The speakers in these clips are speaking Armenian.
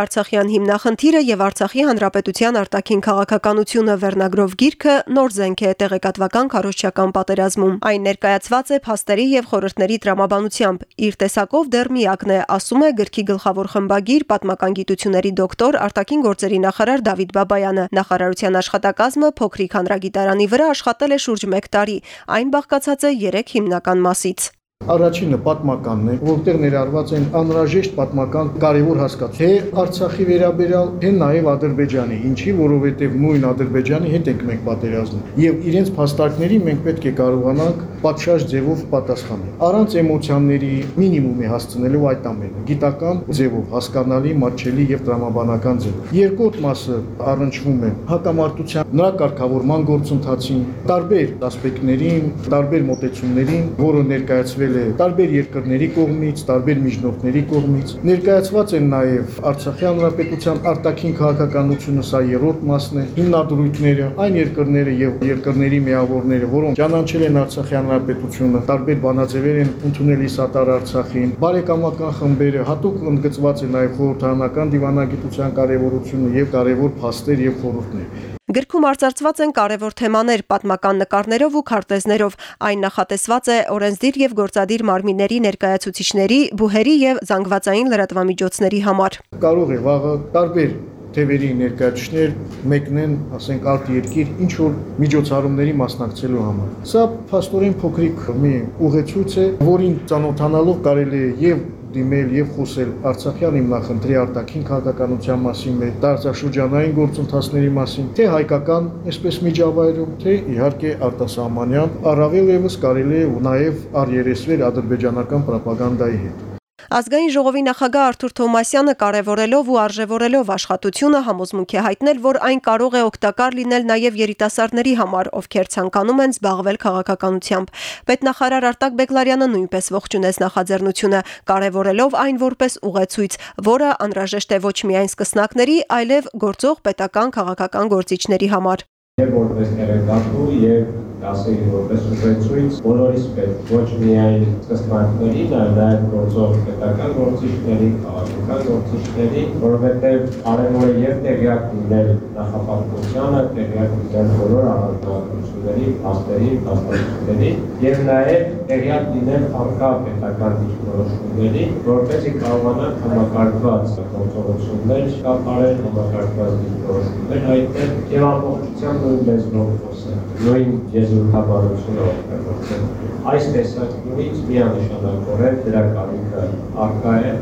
Արցախյան հիմնախնդիրը եւ Արցախի հանրապետության արտաքին քաղաքականությունը վերնագրով գիրքը նոր զենք է տեղեկատվական քարոշչական պատերազմում։ Այն ներկայացված է փաստերի եւ խորհրդների տրամաբանությամբ։ Իր տեսակով դեռ միակն է, ասում է գրքի գլխավոր խմբագիր պատմական գիտությունների դոկտոր արտաքին գործերի նախարար Դավիթ Բաբայանը։ Նախարարության աշխատակազմը փոքրիկ հանրագիտարանի վրա աշխատել է շուրջ 1 տարի։ Այն բաղկացած է 3 հիմնական մասից։ Առաջինը պատմականն է, որտեղ ներառված են անհրաժեշտ պատմական կարևոր հասկացություններ, թե Արցախի վերաբերյալ, թե նաև Ադրբեջանի, ինչի, որովհետև նույն Ադրբեջանի հետ ենք մենք պատերազմում։ Եվ իրենց փաստարկների մենք պետք է կարողանանք պատշաճ ձևով պատասխանել։ Առանց էմոցիաների մինիմումի հասցնելու այդ ամենը, գիտական ձևով, հասկանալի, մատչելի եւ տրամաբանական ձևով։ Երկրորդ մասը առնչվում է հակամարտության նրա կարգավորման գործընթացին, տարբեր ասպեկտներին, տարբեր մոտեցումներին, որը ներկայացվել է տարբեր երկրների կողմից, տարբեր միջնորդների կողմից։ Ներկայացված են նաև Արցախի հանրապետության արտաքին քաղաքականությունը, սա երրորդ մասն է, հիմնադրույթները, այն երկրները եւ երկրների միավորները, որոնք ճանաչել են Արցախի հանրապետությունը, տարբեր բանաձևեր են ընդունել Իսատար Արցախին, բարեկամական խմբերը, հատուկ ընդգծված է նաև խորհրդարանական դիվանագիտության կարևորությունը եւ կարևոր փաստեր եւ խորհուրդներ։ Գրքում արծարծված են կարևոր թեմաներ պատմական նկարներով ու քարտեզներով։ Այն նախատեսված է օրենսդիր եւ գործադիր մարմինների ներկայացուցիչների, բուհերի եւ զանգվածային լրատվամիջոցների համար։ Կարող է վաղը տարբեր թևերի ներկայացուցիչներ մեկնեն, ասենք, արտ երկիր ինչ որ միջոցառումների մասնակցելու համար։ Սա փաստորեն փոքրիկ մի ուղեցույց է, որին ճանոթանալով կարելի է եւ դիմել եւ խոսել Արցախյան հիմնախնդրի արտաքին քաղաքականության մասին, տարածաշրջանային գործընթացների մասին, թե հայկական, այսպես միջավայրում, թե իհարկե արտասահմանյան, առավել եւս կարելի է նաեւ առերեսվել ադրբեջանական ռոպագանդայի հետ։ Ազգային ժողովի նախագահ Արթուր Թոմասյանը կարևորելով ու արժևորելով աշխատությունը համոզմունք է հայտնել, որ այն կարող է օգտակար լինել նաև երիտասարդների համար, ովքեր ցանկանում են զբաղվել քաղաքականությամբ։ Պետնախարար Արտակ Բեկլարյանը նույնպես ողջունեց նախաձեռնությունը, կարևորելով այն որպես ուղեցույց, որը անհրաժեշտ է ոչ միայն սկսնակների, այլև գործող պետական քաղաքական գործիչների համար։ Եվ որպես տեղեկատու եւ ասեի որպես ուղեցույց բոլորիս պետք ոչ միայն սկսնակներին, այլ նաև գործող պետական գործիչների, քաղաքական գործիչների, որովհետև կարևոր է եւ տեղյակ լինել նախապատմությանը, տեղյակ լինել բոլոր առանձնահատկությունների, փաստերի, փաստարկությունների եւ նաև տեղյակ լինել արկա պետական դիրքորոշումների, որպեսզի կարողանան համակարգված գործողություններ կապարել, համակարգված դիրքորոշումներ հայտնել եւ ամբողջությամբ նույն լեզվով խոսել։ Նույն ես զորքաբարությունը օգտագործել։ Այս տեսակետից միանշանակորեն դրա կարիքը արկա է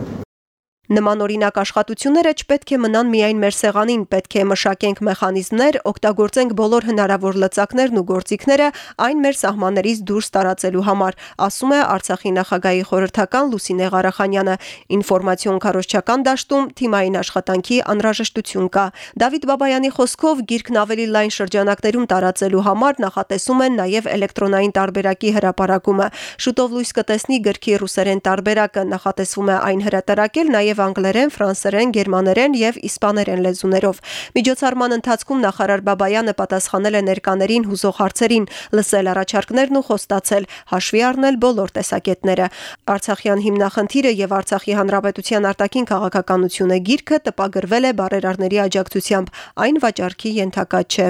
Նման օրինակ աշխատությունները չպետք է մնան միայն մեր սեղանին, պետք է մշակենք մեխանիզմներ, օգտագործենք բոլոր հնարավոր լծակներն ու գործիքները այն մեր սահմաններից դուրս տարածելու համար, ասում է Արցախի նախագահի խորհրդական Լուսինե Ղարախանյանը։ Ինֆորմացիոն քարոշչական դաշտում թիմային աշխատանքի անհրաժեշտություն կա։ Դավիթ Բաբայանի խոսքով գիրքն ավելի լայն շրջանակներում տարածելու համար նախատեսում են նաև էլեկտրոնային տարբերակի հրապարակումը։ Շուտով լույս կտեսնի գրքի ռուսերեն տարբերակը, նախատեսվում է այն հրատարակել նաև նաև անգլերեն, ֆրանսերեն, գերմաներեն եւ իսպաներեն լեզուներով։ Միջոցառման ընթացքում նախարար Բաբայանը պատասխանել է ներկաներին հուզող հարցերին, լսել առաջարկներն ու խոստացել հաշվի առնել բոլոր տեսակետները։ Արցախյան հիմնախնդիրը եւ Արցախի հանրապետության արտաքին քաղաքականությունը գիրքը տպագրվել է բարերարների աջակցությամբ։ Այն վաճառքի ենթակա չէ։